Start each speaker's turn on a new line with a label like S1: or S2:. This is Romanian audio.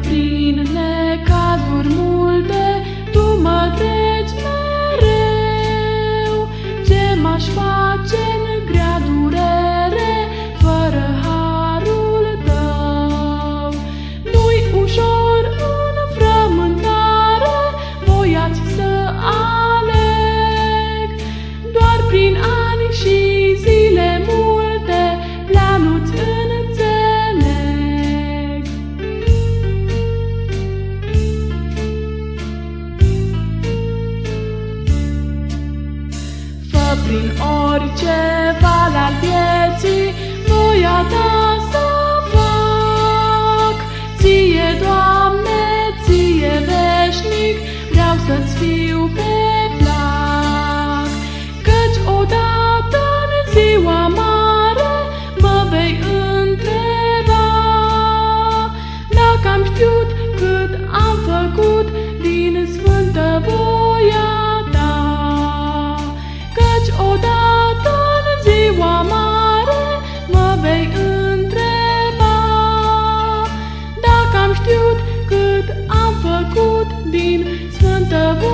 S1: prin necazuri multe tu mă treci mereu. Ce m-aș face în grea durere fără harul tău? Nu-i ușor în frământare voiați să aleg, doar prin ani și prin orice val al vieții voia ta să fac. Ție, Doamne, ție veșnic, vreau să-ți fiu pe plac. Căci odată în ziua mare mă vei întreba dacă am știut cât am făcut. the